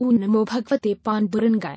ऊन नमो भगवते पांडुरंगाय